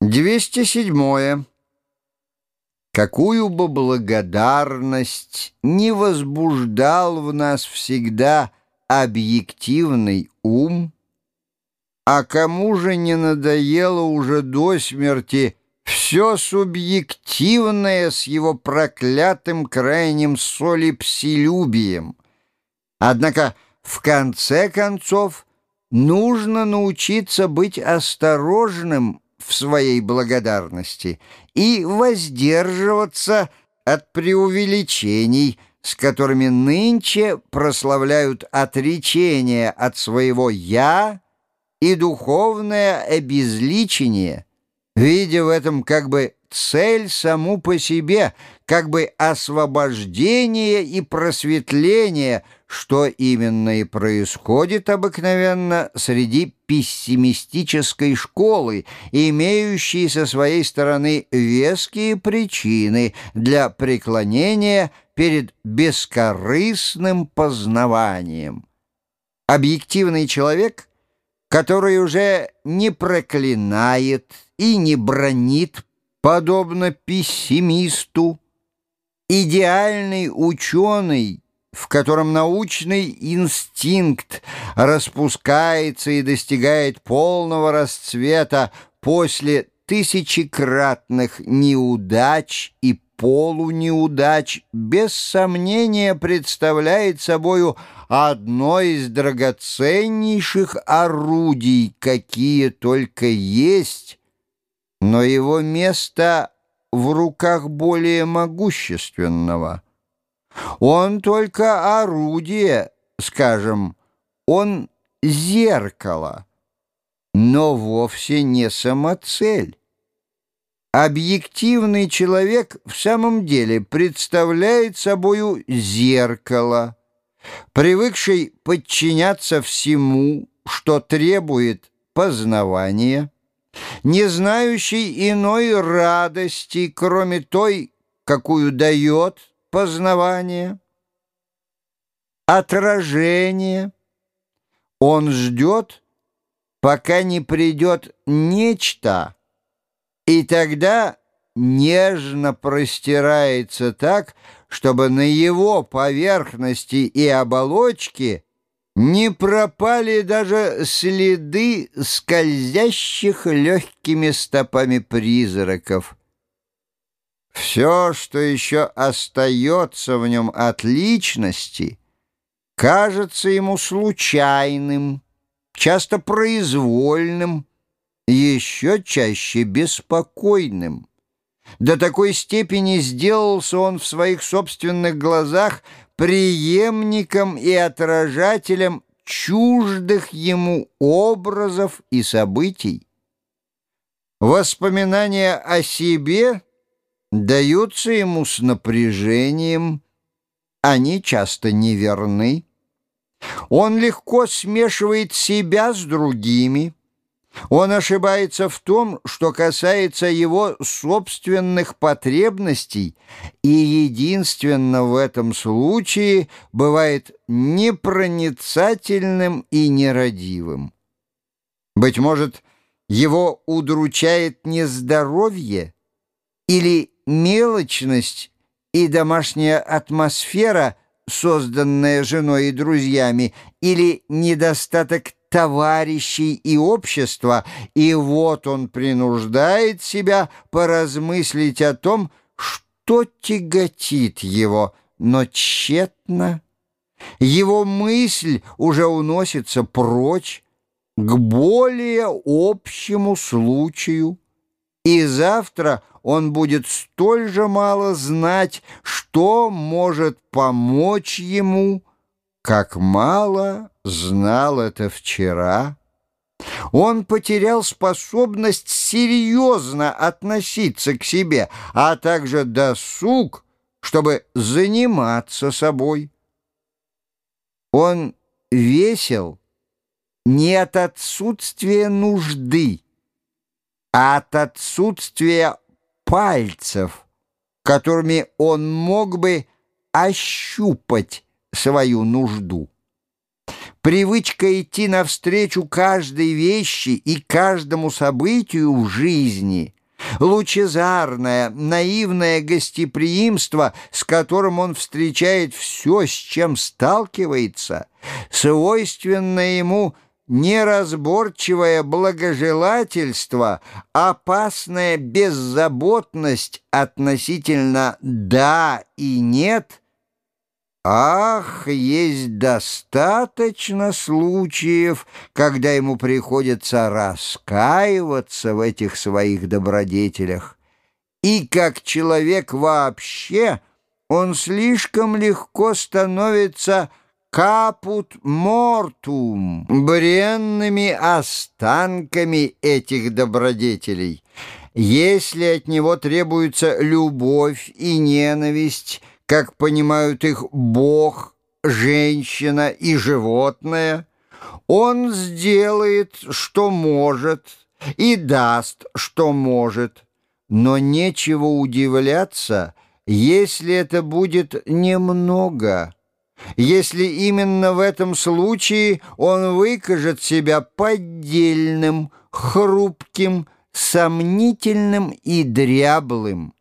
207. Какую бы благодарность не возбуждал в нас всегда объективный ум, а кому же не надоело уже до смерти все субъективное с его проклятым крайним солипсилюбием. Однако, в конце концов, нужно научиться быть осторожным в своей благодарности и воздерживаться от преувеличений, с которыми нынче прославляют отречение от своего «я» и духовное обезличение, видя в этом как бы цель саму по себе, как бы освобождение и просветление, что именно и происходит обыкновенно среди пессимистической школы, имеющей со своей стороны веские причины для преклонения перед бескорыстным познаванием. Объективный человек, который уже не проклинает и не бронит подобно пессимисту, идеальный ученый, в котором научный инстинкт распускается и достигает полного расцвета после тысячекратных неудач и полунеудач, без сомнения представляет собою одно из драгоценнейших орудий, какие только есть, но его место в руках более могущественного. Он только орудие, скажем, он зеркало, но вовсе не самоцель. Объективный человек в самом деле представляет собою зеркало, привыкший подчиняться всему, что требует познавания, не знающий иной радости, кроме той, какую дает познавание, отражение. Он ждет, пока не придет нечто, и тогда нежно простирается так, чтобы на его поверхности и оболочке не пропали даже следы скользящих легкими стопами призраков. Все, что еще остается в нем от личности, кажется ему случайным, часто произвольным, еще чаще беспокойным. До такой степени сделался он в своих собственных глазах преемником и отражателем чуждых ему образов и событий. Воспоминания о себе даются ему с напряжением, они часто неверны. Он легко смешивает себя с другими, он ошибается в том, что касается его собственных потребностей, и единственно в этом случае бывает непроницательным и нерадивым. Быть может, его удручает нездоровье или мелочность и домашняя атмосфера, созданная женой и друзьями, или недостаток товарищей и общества, и вот он принуждает себя поразмыслить о том, что тяготит его, но тщетно. Его мысль уже уносится прочь к более общему случаю, и завтра он будет столь же мало знать, что может помочь ему, как мало знал это вчера. Он потерял способность серьезно относиться к себе, а также досуг, чтобы заниматься собой. Он весел не от отсутствия нужды, от отсутствия пальцев, которыми он мог бы ощупать свою нужду. привычка идти навстречу каждой вещи и каждому событию в жизни, лучезарное, наивное гостеприимство, с которым он встречает все, с чем сталкивается, свойственное ему – неразборчивое благожелательство, опасная беззаботность относительно «да» и «нет» Ах, есть достаточно случаев, когда ему приходится раскаиваться в этих своих добродетелях. И как человек вообще, он слишком легко становится капут мортум, бренными останками этих добродетелей. Если от него требуется любовь и ненависть, как понимают их Бог, женщина и животное, он сделает, что может, и даст, что может, но нечего удивляться, если это будет немного – если именно в этом случае он выкажет себя поддельным, хрупким, сомнительным и дряблым.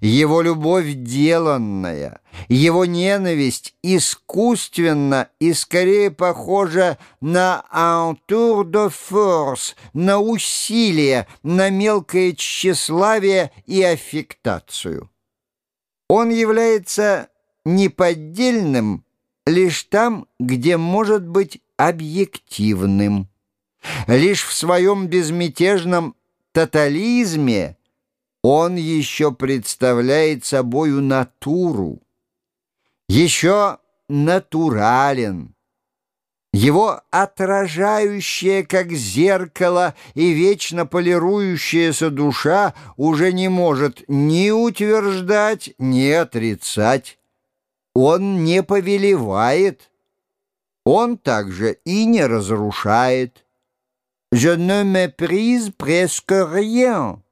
Его любовь деланная, его ненависть искусственна и скорее похожа на «un tour de force», на усилие, на мелкое тщеславие и аффектацию. Он является неподдельным, лишь там, где может быть объективным. Лишь в своем безмятежном тотализме он еще представляет собою натуру, еще натурален. Его отражающая, как зеркало, и вечно полирующаяся душа уже не может ни утверждать, ни отрицать. Он не повелевает, он также и не разрушает. «Je ne méprise presque rien».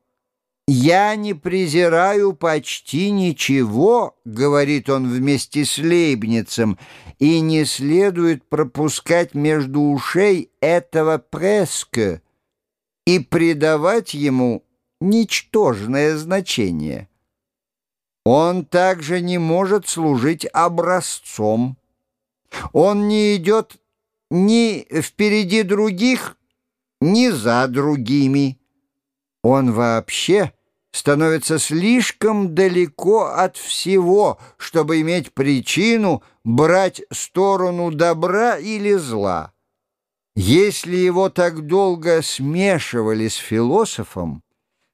«Я не презираю почти ничего», — говорит он вместе с Лейбницем, «и не следует пропускать между ушей этого преске и придавать ему ничтожное значение». Он также не может служить образцом. Он не идет ни впереди других, ни за другими. Он вообще становится слишком далеко от всего, чтобы иметь причину брать сторону добра или зла. Если его так долго смешивали с философом,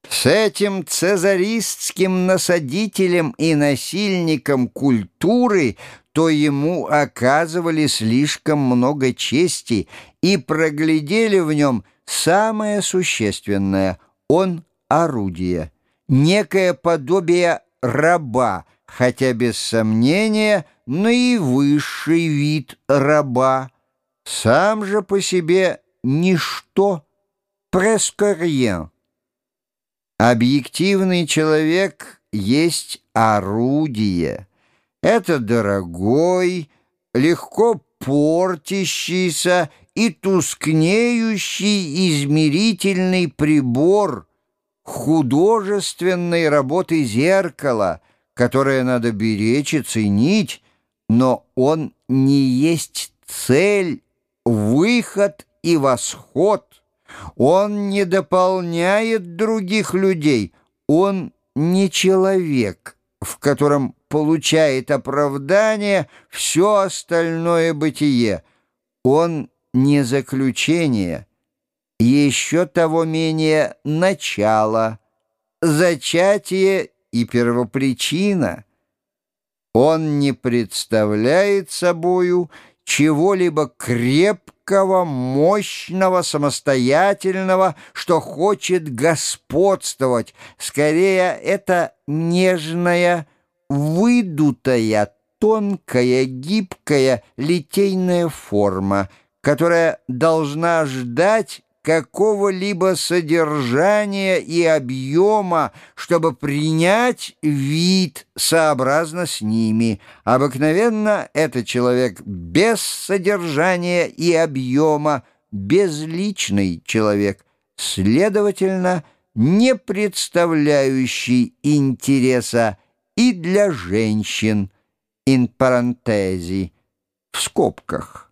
с этим цезаристским насадителем и насильником культуры, то ему оказывали слишком много чести и проглядели в нем самое существенное — он орудие, некое подобие раба, хотя без сомнения наивысший вид раба. Сам же по себе ничто, прескорьен. Объективный человек есть орудие. Это дорогой, легко портящийся и тускнеющий измерительный прибор художественной работы зеркала, которое надо беречь и ценить, но он не есть цель, выход и восход — он не дополняет других людей. Он не человек, в котором получает оправдание все остальное бытие. Он не заключение, еще того менее начало, зачатие и первопричина. Он не представляет собою чего-либо крепкого, мощного, самостоятельного, что хочет господствовать. Скорее, это нежная, выдутая, тонкая, гибкая, литейная форма, которая должна ждать, какого-либо содержания и объема, чтобы принять вид сообразно с ними. Обыкновенно это человек без содержания и объема, безличный человек, следовательно, не представляющий интереса и для женщин, in парантези, в скобках.